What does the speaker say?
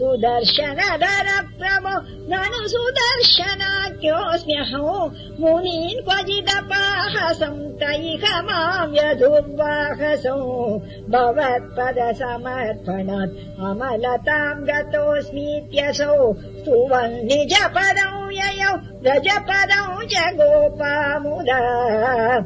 सुदर्शनधर प्रभो ननु सुदर्शनाख्योऽस्म्यहो मुनीन् क्वचिदपाहसं तैः माम् यदुर्वाहसौ। भवत्पदसमर्पणात् अमलताम् गतोऽस्मीत्यसौ। स्तुवन् निजपदौ ययौ व्रजपदौ च गोपामुदा।